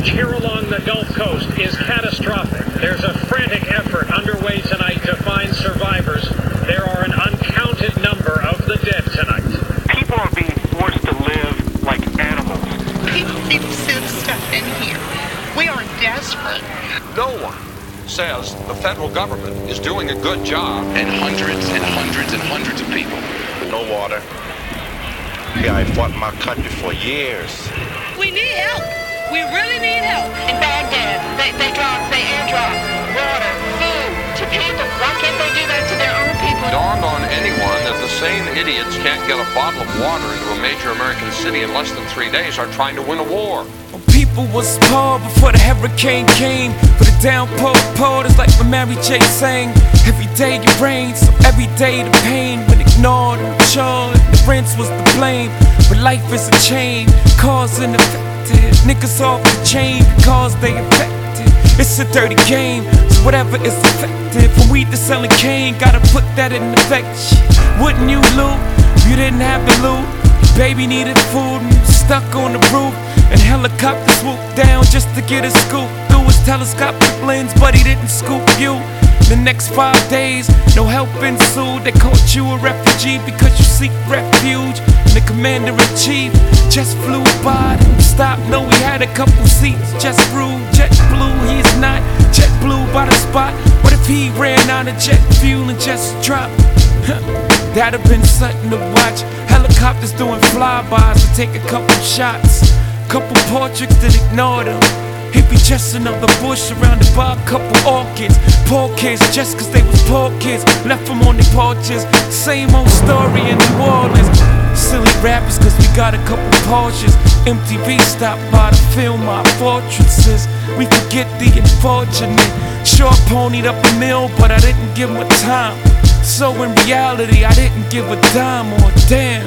damage here along the Gulf Coast is catastrophic. There's a frantic effort underway tonight to find survivors. There are an uncounted number of the dead tonight. People are being forced to live like animals. People need to send stuff in here. We are desperate. No one says the federal government is doing a good job. and hundreds and hundreds and hundreds of people. No water. Yeah, I fought my country for years. We need help. We really need help. In Baghdad, they, they drop, they airdrop water, food to people. Why can't they do that to their own people? Dawned on anyone that the same idiots can't get a bottle of water into a major American city in less than three days are trying to win a war. People was poor before the hurricane came. For the downpour poured, it's like when Mary J sang. Every day it rained, so every day the pain. When ignored and charged, the rinse was the blame. But life is a chain, cause and Niggas off the chain because they affected. It's a dirty game, so whatever is effective. From weed to selling cane, gotta put that in effect. Wouldn't you loot you didn't have the loot? Baby needed food and was stuck on the roof. And helicopter swooped down just to get a scoop through his telescopic lens, but he didn't scoop you. The next five days, no help ensued. They called you a refugee because you seek refuge. And the commander in chief just flew by. Had a couple seats. Just through jet blue, He's not jet blue by the spot. What if he ran out of jet fuel and just dropped? That'd have been something to watch. Helicopters doing flybys to take a couple shots. Couple portraits that ignored him. He'd be just another bush surrounded by a couple orchids. Poor kids, just cause they was poor kids. Left them on their porches. Same old story in New Orleans. Rappers, cause we got a couple Porsches. MTV stopped by to film our fortresses. We forget the unfortunate. Sure ponied up a mill, but I didn't give a time. So in reality, I didn't give a dime or a damn.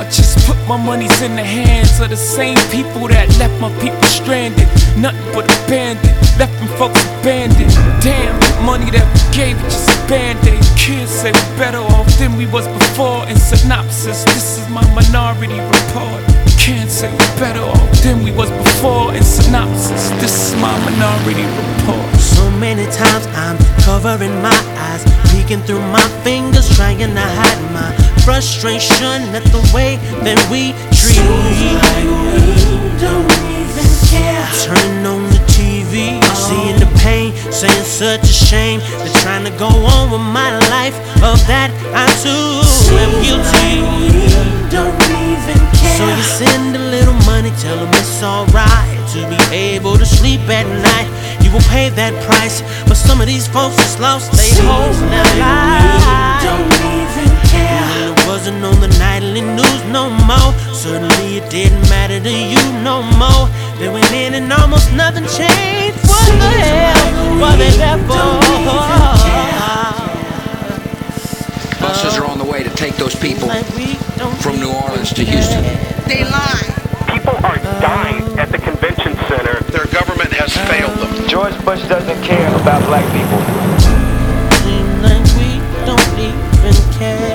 I just put my monies in the hands of the same people that left my people stranded. Nothing but abandoned, left them folks abandoned. Damn, the money that we gave it just a band-aid. Kids say we're better off than we was before. In synopsis, this is my minority report. Can't say we're better off than we was before. In synopsis, this is my minority report. So many times I'm covering my eyes, peeking through my fingers, trying to hide my frustration at the way that we treat. don't even care. Turning on such a shame. They're trying to go on with my life. Of that I too am guilty. Don't even care. So you send a little money, tell them it's alright to be able to sleep at night. You will pay that price, but some of these folks just lost their their life wasn't on the nightly news no more. It didn't matter to you no more. They went in and almost nothing changed. What the hell were they there for? Buses are on the way to take those people from New Orleans to Houston. They lie. People are dying at the convention center. Their government has failed them. George Bush doesn't care about black people. Seems like we don't even care.